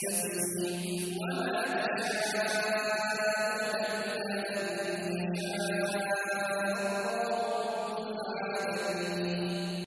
كذب